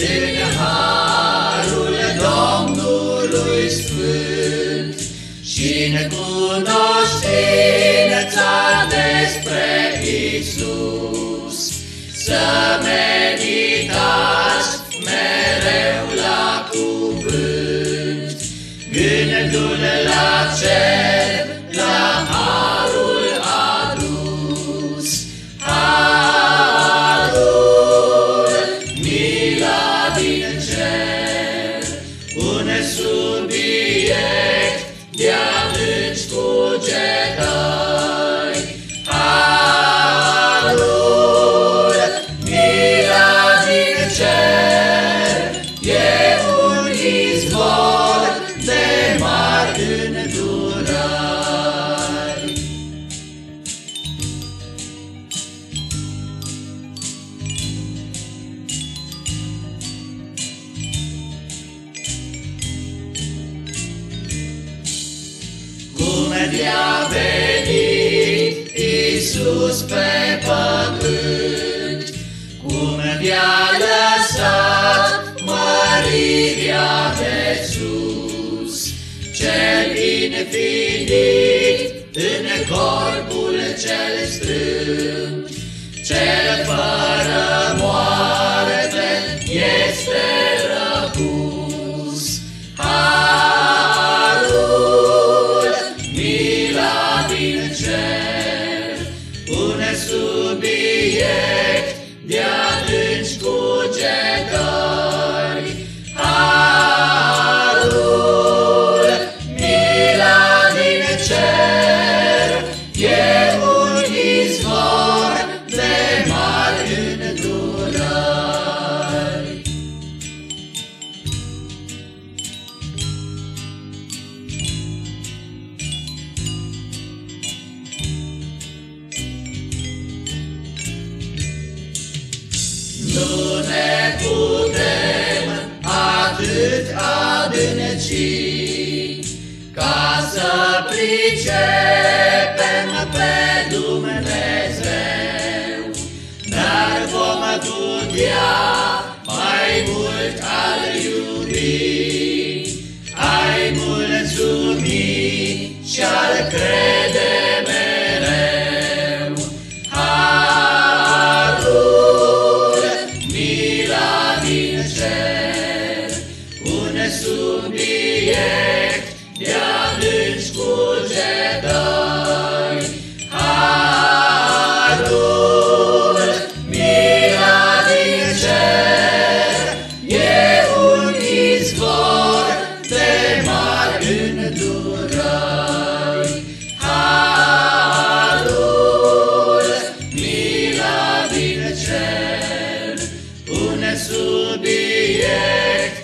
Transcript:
în harul Domnului Sfânt și în cunoștința despre Isus. Să meditați subiect Cum de-a venit Iisus pe pământ, Cum de-a lăsat mărirea de sus, Cel infinit în corpul cel strâmt, Cel fără adânci ca să pricepem pe Dumnezeu, dar vom putea mai mult al iubi, ai mulțumi și al crede. subiect de adânci cugetări. Harul, mila din cer, e un izvor de mari îndurări. Harul, mila din cer, un subiect